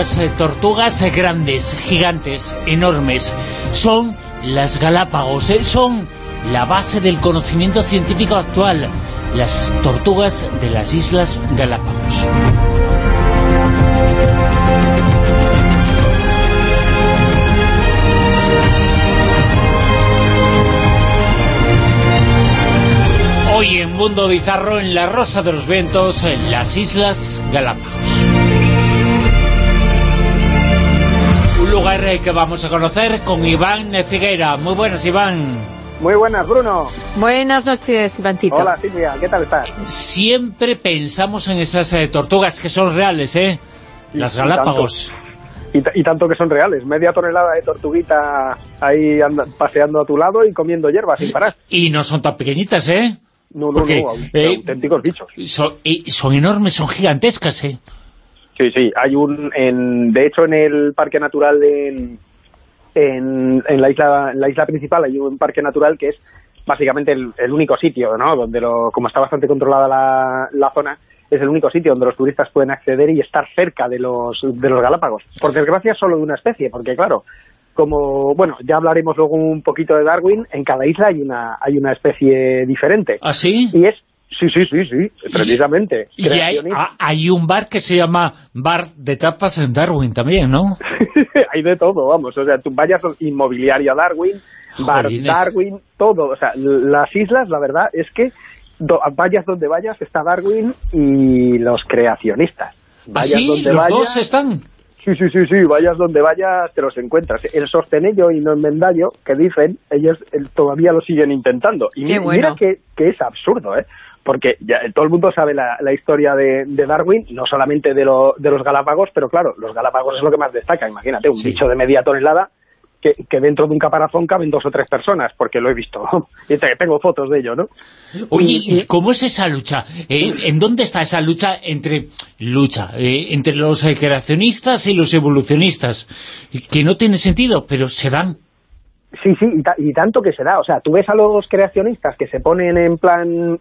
unas eh, tortugas grandes, gigantes, enormes. Son las Galápagos, eh, son la base del conocimiento científico actual. Las tortugas de las Islas Galápagos. Hoy en Mundo Bizarro, en la Rosa de los Vientos, en las Islas Galápagos. Un lugar eh, que vamos a conocer con Iván Figuera. Muy buenas, Iván. Muy buenas, Bruno. Buenas noches, Ivancito. Hola, Silvia, ¿qué tal estás? Siempre pensamos en esas eh, tortugas que son reales, ¿eh? Las Galápagos. Y, y, tanto que son reales. Media tonelada de tortuguita ahí anda, paseando a tu lado y comiendo hierba sin parar. Y no son tan pequeñitas, ¿eh? No, no, Porque, no, eh, auténticos bichos. Son, son enormes, son gigantescas, ¿eh? Sí, sí, hay un, en, de hecho en el Parque Natural de, en, en, la isla en la isla principal hay un parque natural que es básicamente el, el único sitio, ¿no? Donde lo, como está bastante controlada la, la zona, es el único sitio donde los turistas pueden acceder y estar cerca de los, de los Galápagos. Por desgracia solo de una especie, porque claro, como, bueno, ya hablaremos luego un poquito de Darwin, en cada isla hay una, hay una especie diferente. ¿Ah, sí? Y es, sí, sí, sí, sí, precisamente. Y hay, hay, un bar que se llama Bar de Tapas en Darwin también, ¿no? hay de todo, vamos, o sea, tú vayas inmobiliaria Darwin, Bar Jolines. Darwin, todo, o sea, las islas, la verdad, es que do, vayas donde vayas, está Darwin y los creacionistas. ¿Ah, sí? donde ¿Los vayas, dos están? Sí, sí, sí, sí, vayas donde vayas te los encuentras. El sostenello y no enmendallo, que dicen, ellos eh, todavía lo siguen intentando. Y Qué mira, bueno. mira que, que, es absurdo, ¿eh? Porque ya, todo el mundo sabe la, la historia de, de, Darwin, no solamente de, lo, de, los Galápagos, pero claro, los Galápagos es lo que más destaca. Imagínate, un Sí. bicho de media tonelada que, que dentro de un caparazón caben dos o tres personas, porque lo he visto. y te- tengo fotos de ello, ¿no? Oye, Y- ¿y cómo es esa lucha? Eh, ¿En dónde está esa lucha entre lucha eh, entre los creacionistas y los evolucionistas? Que no tiene sentido, pero se dan. Sí, sí, y, ta- y tanto que se da. O sea, tú ves a los creacionistas que se ponen en plan...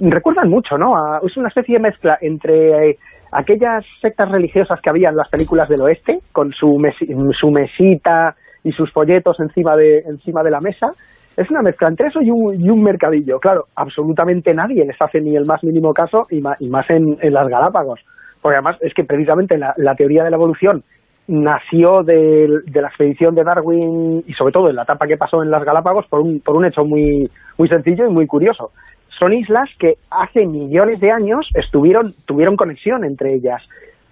recuerdan mucho, ¿no? Es una especie de mezcla entre aquellas sectas religiosas que había en las películas del oeste, con su, mesi- su mesita y sus folletos encima de, encima de la mesa. Es una mezcla entre eso y un, y un mercadillo. Claro, absolutamente nadie les hace ni el más mínimo caso, y y más, en, en las Galápagos. Porque además es que precisamente la teoría de la evolución nació de, de la expedición de Darwin y sobre todo en la etapa que pasó en las Galápagos por un, por un hecho muy, muy sencillo y muy curioso. Son islas que hace millones de años estuvieron, tuvieron conexión entre ellas,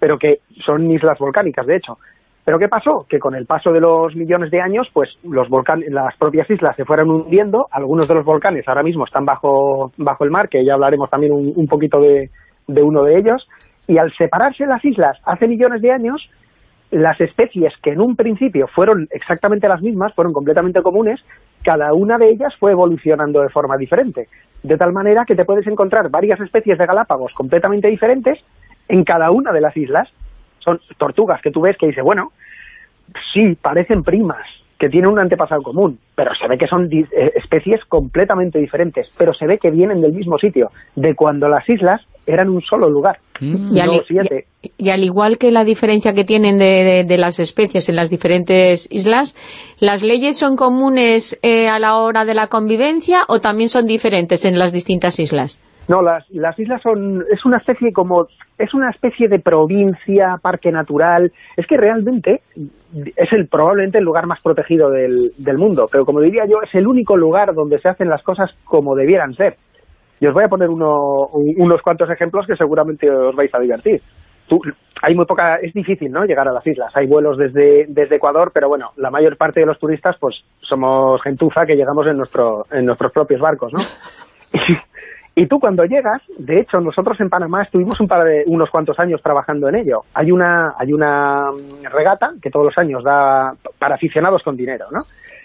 pero que son islas volcánicas, de hecho. ¿Pero qué pasó? Que con el paso de los millones de años, pues los volcanes, las propias islas se fueron hundiendo, algunos de los volcanes ahora mismo están bajo, bajo el mar, que ya hablaremos también un, un poquito de, de uno de ellos, y al separarse las islas hace millones de años, las especies que en un principio fueron exactamente las mismas, fueron completamente comunes, cada una de ellas fue evolucionando de forma diferente. De tal manera que te puedes encontrar varias especies de Galápagos completamente diferentes en cada una de las islas. Son tortugas que tú ves que dice, bueno, sí, parecen primas, que tienen un antepasado común, pero se ve que son eh, especies completamente diferentes, pero se ve que vienen del mismo sitio, de cuando las islas eran un solo lugar. Y al, siete. y- y al igual que la diferencia que tienen de, de- de las especies en las diferentes islas, ¿las leyes son comunes eh, a la hora de la convivencia o también son diferentes en las distintas islas? No, las, las islas son, es una especie como, es una especie de provincia, parque natural, es que realmente es el probablemente el lugar más protegido del, del mundo, pero como diría yo, es el único lugar donde se hacen las cosas como debieran ser. Y os voy a poner uno, un- unos cuantos ejemplos que seguramente os vais a divertir. Tú- hay muy poca, es difícil, ¿no?, llegar a las islas. Hay vuelos desde, desde Ecuador, pero bueno, la mayor parte de los turistas, pues, somos gentuza que llegamos en nuestro, en nuestros propios barcos, ¿no? Y tú cuando llegas, de hecho nosotros en Panamá estuvimos un par de unos cuantos años trabajando en ello. Hay una hay una mm, regata que todos los años da para aficionados con dinero, ¿no?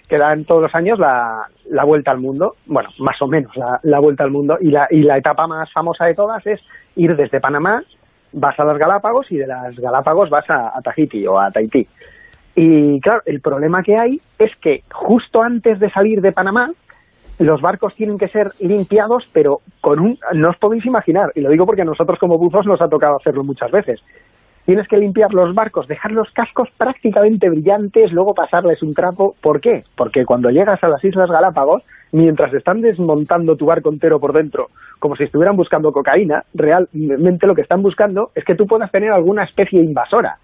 Que dan todos los años la, la vuelta al mundo, bueno, más o menos la, la vuelta al mundo y la y la etapa más famosa de todas es ir desde Panamá, vas a las Galápagos y de las Galápagos vas a, a Tahiti o a Tahití. Y claro, el problema que hay es que justo antes de salir de Panamá los barcos tienen que ser limpiados, pero con un... No os podéis imaginar, y lo digo porque a nosotros como buzos nos ha tocado hacerlo muchas veces. tienes que limpiar los barcos, dejar los cascos prácticamente brillantes, luego pasarles un trapo. ¿Por qué? Porque cuando llegas a las Islas Galápagos, mientras están desmontando tu barco entero por dentro, como si estuvieran buscando cocaína, realmente lo que están buscando es que tú puedas tener alguna especie invasora.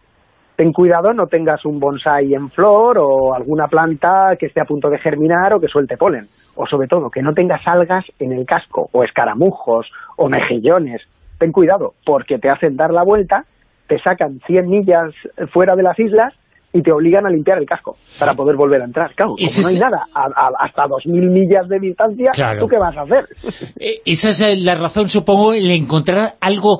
Ten cuidado, no tengas un bonsai en flor o alguna planta que esté a punto de germinar o que suelte polen. O sobre todo, que no tengas algas en el casco, o escaramujos, o mejillones. Ten cuidado, porque te hacen dar la vuelta te sacan 100 millas fuera de las islas y te obligan a limpiar el casco para poder volver a entrar. Claro, como no hay nada, a, hasta 2.000 millas de distancia, ¿tú qué vas a hacer? Eh, esa es eh, la razón, supongo, el encontrar algo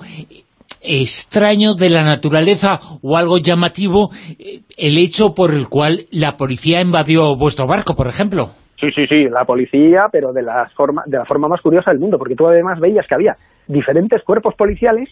extraño de la naturaleza o algo llamativo, eh, el hecho por el cual la policía invadió vuestro barco, por ejemplo. Sí, sí, sí, la policía, pero de la forma, de la forma más curiosa del mundo, porque tú además veías que había diferentes cuerpos policiales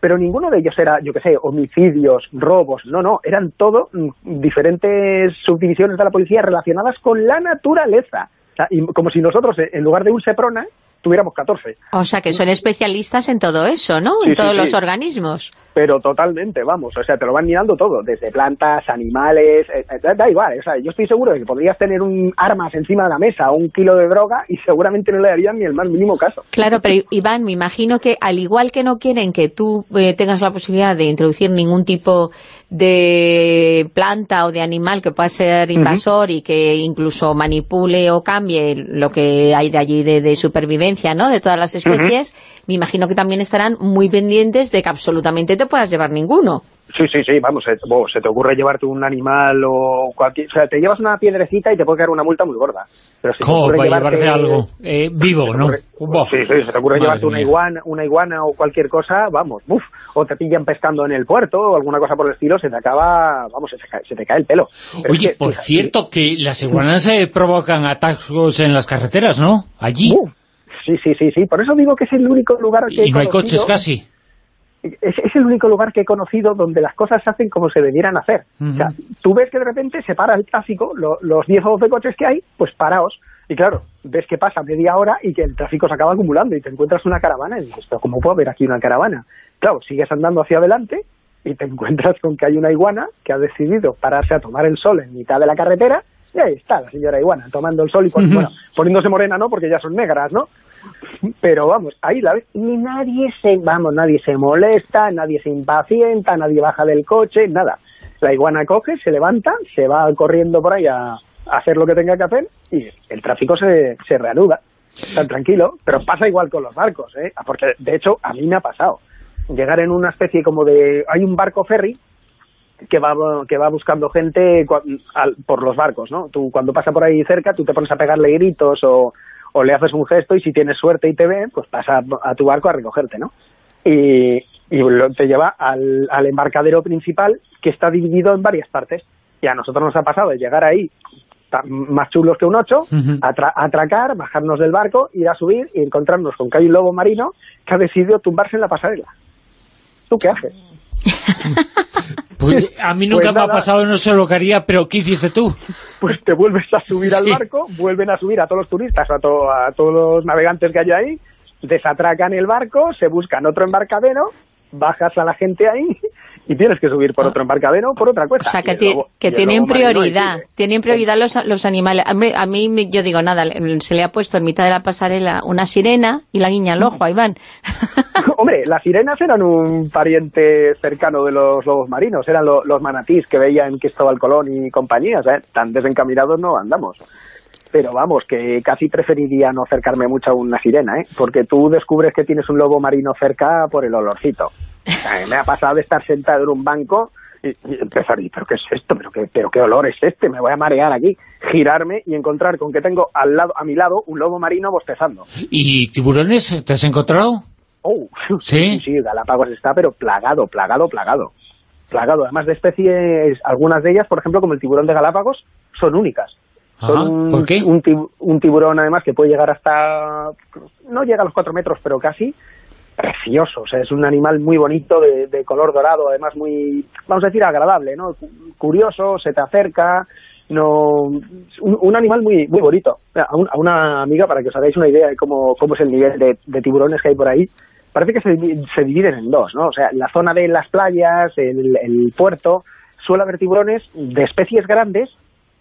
pero ninguno de ellos era, yo qué sé, homicidios, robos, no, no, eran todo mm, diferentes subdivisiones de la policía relacionadas con la naturaleza. Y como si nosotros, en lugar de un SEPRONA, tuviéramos 14. O sea, que son especialistas en todo eso, ¿no? en todos los organismos. Pero totalmente, vamos, o sea, te lo van mirando todo, desde plantas, animales, eh, eh, da igual, o sea, yo estoy seguro de que podrías tener un armas encima de la mesa, un kilo de droga, y seguramente no le darían ni el más mínimo caso. Claro, pero Iván, me imagino que al igual que no quieren que tú eh, tengas la posibilidad de introducir ningún tipo de planta o de animal que pueda ser invasor y que incluso manipule o cambie lo que hay de allí de, supervivencia, ¿no?, de todas las especies, me imagino que también estarán muy pendientes de que absolutamente te puedas llevar ninguno. Sí, sí, sí, vamos, se, te ocurre llevarte un animal o cualquier... O sea, te llevas una piedrecita y te puede caer una multa muy gorda. Pero si ¿Cómo? Te llevarte, algo eh, vivo, ¿no? sí, sí, se te ocurre llevarte una iguana, una iguana o cualquier cosa, vamos, uf, o te pillan pescando en el puerto o alguna cosa por el estilo, se te acaba, vamos, se te cae, el pelo. Oye, por cierto, que las iguanas se provocan atascos en las carreteras, ¿no? Allí. sí, sí, sí, sí, por eso digo que es el único lugar que Y no hay coches casi es, el único lugar que he conocido donde las cosas se hacen como se debieran hacer. O sea, tú ves que de repente se para el tráfico, los 10 o 12 coches que hay, pues paraos. Y claro, ves que pasa media hora y que el tráfico se acaba acumulando y te encuentras una caravana y dices, ¿cómo puedo haber aquí una caravana? Claro, sigues andando hacia adelante y te encuentras con que hay una iguana que ha decidido pararse a tomar el sol en mitad de la carretera y ahí está la señora iguana tomando el sol y bueno, poniéndose morena, ¿no? Porque ya son negras, ¿no? Pero vamos, ahí la ves, y nadie se, vamos, nadie se molesta, nadie se impacienta, nadie baja del coche, nada. La iguana coge, se levanta, se va corriendo por ahí a, hacer lo que tenga que hacer y el tráfico se, se reanuda, tan tranquilo, pero pasa igual con los barcos, ¿eh? porque de hecho a mí me ha pasado llegar en una especie como de, hay un barco ferry que va, que va buscando gente por los barcos, ¿no? Tú cuando pasa por ahí cerca, tú te pones a pegarle gritos o, o le haces un gesto y si tienes suerte y te ve, pues pasa a tu barco a recogerte, ¿no? Y, te lleva al, embarcadero principal que está dividido en varias partes. Y a nosotros nos ha pasado de llegar ahí más chulos que un ocho, atracar, bajarnos del barco, ir a subir y encontrarnos con que hay un lobo marino que ha decidido tumbarse en la pasarela. ¿Tú qué haces? A mí nunca pues me ha pasado, no sé lo que haría, pero ¿qué hiciste tú? Pues te vuelves a subir al barco, vuelven a subir a todos los turistas, a, a todos los navegantes que hay ahí, desatracan el barco, se buscan otro embarcadero, bajas a la gente ahí y tienes que subir por otro embarcadero por otra cosa. O sea, que, que tienen prioridad, tienen prioridad los, los animales. A mí, yo digo, nada, se le ha puesto en mitad de la pasarela una sirena y la guiña al ojo, ahí van. Hombre, las sirenas eran un pariente cercano de los lobos marinos, eran los manatís que veían Cristóbal Colón y compañías, ¿eh? tan desencaminados no andamos pero vamos, que casi preferiría no acercarme mucho a una sirena, ¿eh? porque tú descubres que tienes un lobo marino cerca por el olorcito. me ha pasado de estar sentado en un banco y, empezar, ¿pero qué es esto? ¿Pero qué, ¿Pero qué olor es este? Me voy a marear aquí. Girarme y encontrar con que tengo al lado a mi lado un lobo marino bostezando. ¿Y tiburones te has encontrado? Oh, sí, sí, Galápagos está, pero plagado, plagado, plagado. Plagado, además de especies, algunas de ellas, por ejemplo, como el tiburón de Galápagos, son únicas ¿Por qué? Un, tiburón, además, que puede llegar hasta... No llega a los cuatro metros, pero casi precioso. O sea, es un animal muy bonito, de, color dorado, además muy, vamos a decir, agradable, ¿no? Curioso, se te acerca, no un, animal muy muy bonito. A, una amiga, para que os hagáis una idea de cómo, cómo es el nivel de, tiburones que hay por ahí, parece que se, se, dividen en dos, ¿no? O sea, la zona de las playas, el, el puerto, suele haber tiburones de especies grandes,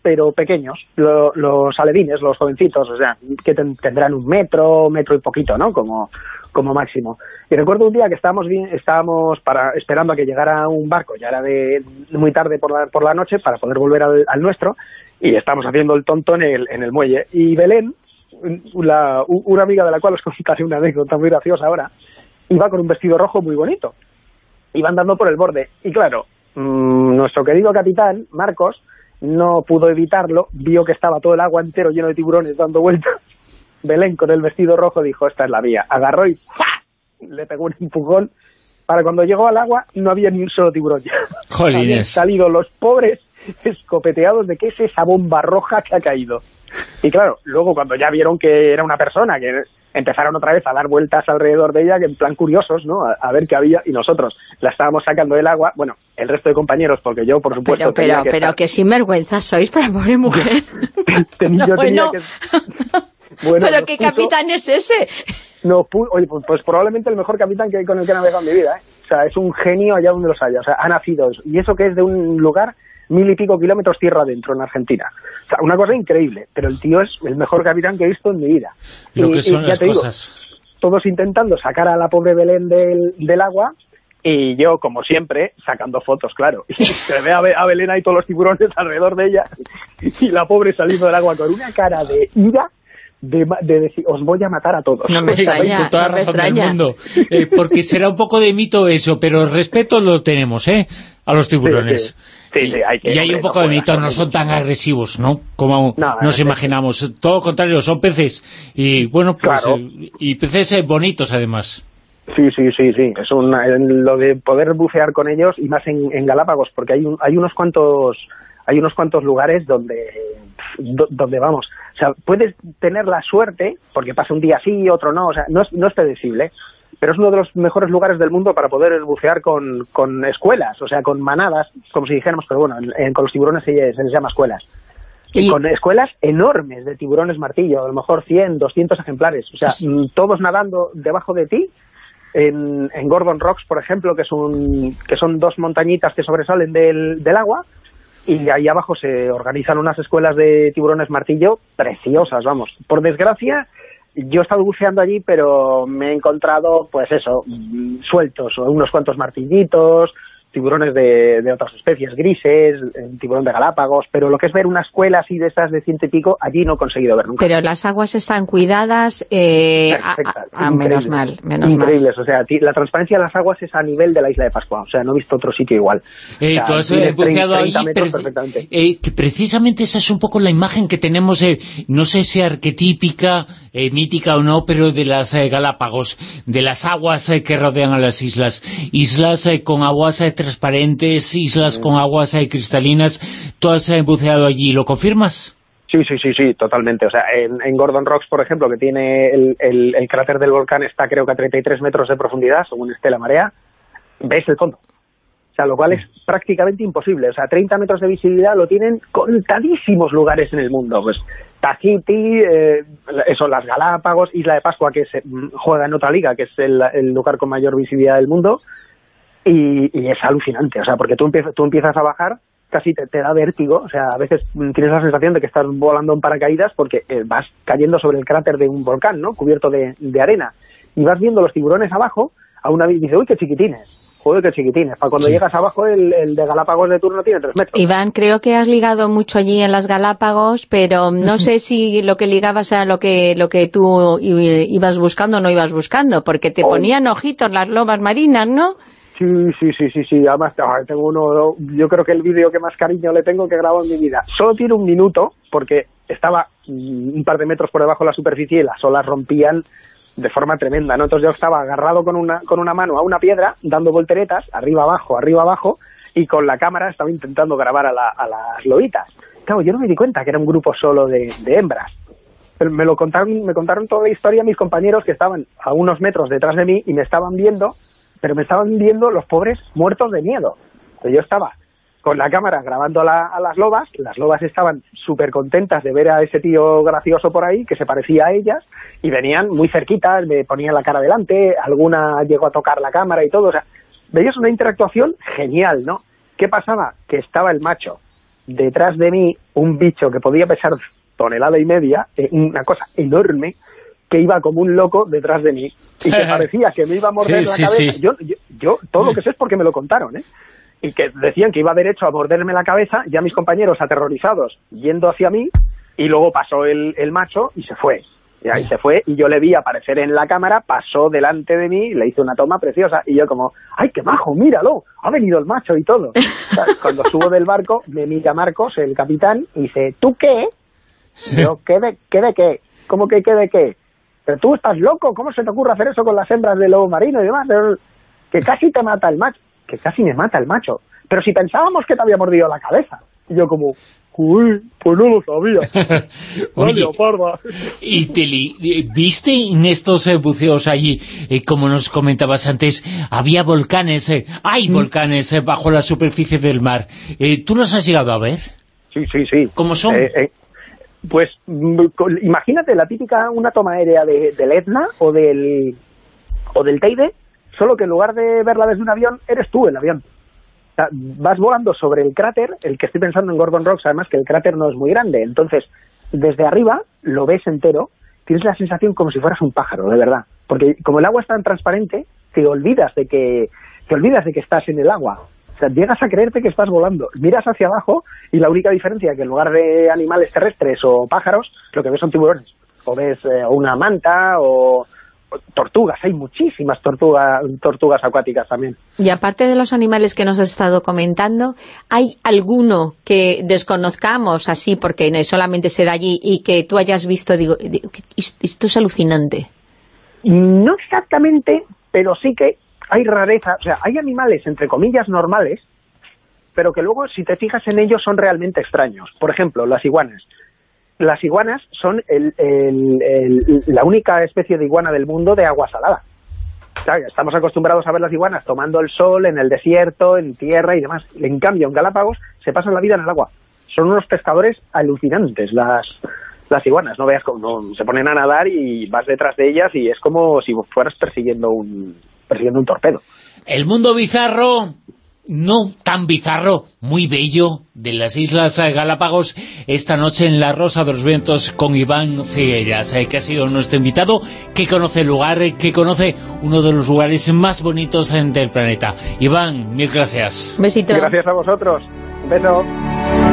pero pequeños, los alevines, los jovencitos, o sea, que tendrán un metro, metro y poquito, ¿no? Como, como máximo. Y recuerdo un día que estábamos bien, estábamos para, esperando a que llegara un barco, ya era de muy tarde por la, por la noche, para poder volver al, al nuestro, y estábamos haciendo el tonto en el, en el muelle. Y Belén, la, una amiga de la cual os contaré una anécdota muy graciosa ahora, iba con un vestido rojo muy bonito. Iba andando por el borde. Y claro, mmm, nuestro querido capitán, Marcos, no pudo evitarlo, vio que estaba todo el agua entero lleno de tiburones dando vueltas. Belén, con el vestido rojo, dijo, esta es la vía. Agarró y ¡fua! le pegó un empujón. Para cuando llegó al agua, no había ni un solo tiburón. Habían salido los pobres escopeteados de que es esa bomba roja que ha caído. Y claro, luego cuando ya vieron que era una persona, que empezaron otra vez a dar vueltas alrededor de ella, que en plan curiosos, ¿no? A, ver qué había, y nosotros la estábamos sacando del agua, bueno, el resto de compañeros, porque yo, por supuesto... Pero, pero, que pero que sinvergüenza sois para pobre mujer. no, bueno. ¿Pero qué capitán es ese? No, oye, pues, pues, probablemente el mejor capitán que con el que he navegado en mi vida, ¿eh? O sea, es un genio allá donde los haya, o sea, ha nacido, y eso que es de un lugar mil y pico kilómetros tierra adentro en Argentina. O sea, una cosa increíble, pero el tío es el mejor capitán que he visto en mi vida. Lo que son las cosas. todos intentando sacar a la pobre Belén del, del agua, y yo, como siempre, sacando fotos, claro. Y se ve a, Belén ahí todos los tiburones alrededor de ella, y la pobre saliendo del agua con una cara de ira, de, decir, os voy a matar a todos. No me extraña, toda razón del mundo. Eh, porque será un poco de mito eso, pero respeto lo tenemos, ¿eh? A los tiburones. Sí, sí. hay que, y hay un poco de mito, no son tan agresivos, ¿no? Como nos imaginamos. Todo lo contrario, son peces. Y bueno, pues... Eh, y peces eh, bonitos, además. Sí, sí, sí, sí. Es un, lo de poder bucear con ellos, y más en, en Galápagos, porque hay, un, hay unos cuantos hay unos cuantos lugares donde, donde vamos, o sea, puedes tener la suerte, porque pasa un día sí, otro no, o sea, no es, no es predecible, pero es uno de los mejores lugares del mundo para poder bucear con, con escuelas, o sea, con manadas, como si dijéramos, pero bueno, con los tiburones se, les llama escuelas. Y con escuelas enormes de tiburones martillo, a lo mejor 100, 200 ejemplares, o sea, mm, todos nadando debajo de ti, en, en Gordon Rocks, por ejemplo, que, es un, que son dos montañitas que sobresalen del, del agua, y ahí abajo se organizan unas escuelas de tiburones martillo preciosas, vamos. Por desgracia, yo he estado buceando allí, pero me he encontrado, pues eso, mm, sueltos, unos cuantos martillitos, tiburones de, de, otras especies, grises, tiburón de Galápagos, pero lo que es ver una escuela así de estas de ciento y pico, allí no he conseguido ver nunca. Pero las aguas están cuidadas, eh, a, menos mal, menos Increíbles, o sea, la transparencia de las aguas es a nivel de la isla de Pascua, o sea, no he visto otro sitio igual. Eh, tú has eh, buceado ahí, eh, que precisamente esa es un poco la imagen que tenemos, no sé si arquetípica, mítica o no, pero de las Galápagos, de las aguas que rodean a las islas, islas con aguas transparentes, islas con aguas cristalinas, ¿tú has buceado allí? ¿Lo confirmas? Sí, sí, sí, sí, totalmente. O sea, en, Gordon Rocks, por ejemplo, que tiene el, cráter del volcán está creo que a 33 metros de profundidad, según esté la marea, ves el fondo. O sea, lo cual es prácticamente imposible. O sea, 30 metros de visibilidad lo tienen contadísimos lugares en el mundo. Pues Tahiti, eh, eso, las Galápagos, Isla de Pascua, que se juega en otra liga, que es el lugar con mayor visibilidad del mundo, y, es alucinante, o sea, porque tú, empiezas, tú empiezas a bajar, casi te, da vértigo, o sea, a veces tienes la sensación de que estás volando en paracaídas porque eh, vas cayendo sobre el cráter de un volcán, ¿no?, cubierto de, arena, y vas viendo los tiburones abajo, a una vez dices, uy, qué chiquitines, joder, qué chiquitines. Para cuando llegas abajo, el, de Galápagos de turno tiene tres metros. Iván, creo que has ligado mucho allí en las Galápagos, pero no sé si lo que ligabas era lo que lo que tú ibas buscando o no ibas buscando, porque te ponían ojitos las lobas marinas, ¿no? Sí, sí, sí, sí, sí. Además, tengo uno, yo creo que el vídeo que más cariño le tengo que he grabado en mi vida. Solo tiene un minuto, porque estaba un par de metros por debajo de la superficie y las olas rompían de forma tremenda. Entonces yo estaba agarrado con una, con una mano a una piedra, dando volteretas, arriba abajo, arriba abajo, y con la cámara estaba intentando grabar a, a las lobitas. Claro, yo no me di cuenta que era un grupo solo de, hembras. Me lo contaron, me contaron toda la historia mis compañeros que estaban a unos metros detrás de mí y me estaban viendo pero me estaban viendo los pobres muertos de miedo. yo estaba con la cámara grabando a las lobas, las lobas estaban súper contentas de ver a ese tío gracioso por ahí, que se parecía a ellas, y venían muy cerquitas, me ponían la cara delante, alguna llegó a tocar la cámara y todo, o sea, veías una interactuación genial, ¿no? ¿Qué pasaba? Que estaba el macho detrás de mí, un bicho que podía pesar tonelada y media, eh, una cosa enorme, que iba como un loco detrás de mí y que parecía que me iba a morder la cabeza. Yo, yo, todo lo que sé es porque me lo contaron, ¿eh? Y que decían que iba derecho a morderme la cabeza, ya mis compañeros aterrorizados yendo hacia mí, y luego pasó el, el macho y se fue. Y ahí se fue y yo le vi aparecer en la cámara, pasó delante de mí, le hice una toma preciosa y yo como, ¡ay, qué majo, míralo! Ha venido el macho y todo. Cuando subo del barco, me mira Marcos, el capitán, y dice, ¿tú qué? Yo, ¿qué de qué? De qué? ¿Cómo que qué de qué? Pero tú estás loco, ¿cómo se te ocurre hacer eso con las hembras de lobo marino y demás? Que casi te mata el macho. Que casi me mata el macho. Pero si pensábamos que te había mordido la cabeza. Y yo como, uy, pues no lo sabía. Oye, y Teli, ¿viste en estos eh, buceos allí, eh, como nos comentabas antes, había volcanes, eh, hay mm. volcanes bajo la superficie del mar? ¿Tú los has llegado a ver? Sí, sí, sí. ¿Cómo son? Pues mm, imagínate la típica, una toma aérea de, del Etna o del, o del Teide, solo que en lugar de verla desde un avión, eres tú el avión. Vas volando sobre el cráter, el que estoy pensando en Gordon Rocks, además que el cráter no es muy grande, entonces desde arriba lo ves entero, tienes la sensación como si fueras un pájaro, de verdad. Porque como el agua es tan transparente, te olvidas de que, te olvidas de que estás en el agua. O sea, llegas a creerte que estás volando. Miras hacia abajo y la única diferencia es que en lugar de animales terrestres o pájaros, lo que ves son tiburones. O ves eh, una manta o, tortugas, hay muchísimas tortugas, tortugas acuáticas también. Y aparte de los animales que nos has estado comentando, ¿hay alguno que desconozcamos así porque solamente se da allí y que tú hayas visto, digo, esto es alucinante? No exactamente, pero sí que hay rareza, o sea, hay animales, entre comillas, normales, pero que luego, si te fijas en ellos, son realmente extraños. Por ejemplo, las iguanas. Las iguanas son la única especie de iguana del mundo de agua salada. estamos acostumbrados a ver las iguanas tomando el sol en el desierto, en tierra y demás. En cambio, en Galápagos se pasan la vida en el agua. Son unos pescadores alucinantes las, las iguanas. No veas cómo se ponen a nadar y vas detrás de ellas y es como si fueras persiguiendo un, persiguiendo un torpedo. El mundo bizarro, no tan bizarro, muy bello, de las Islas Galápagos, esta noche en La Rosa de los Vientos con Iván Figueiras, eh, que ha sido nuestro invitado, que conoce el lugar, eh, que conoce uno de los lugares más bonitos del planeta. Iván, mil gracias. Besito. Gracias a vosotros. Un beso.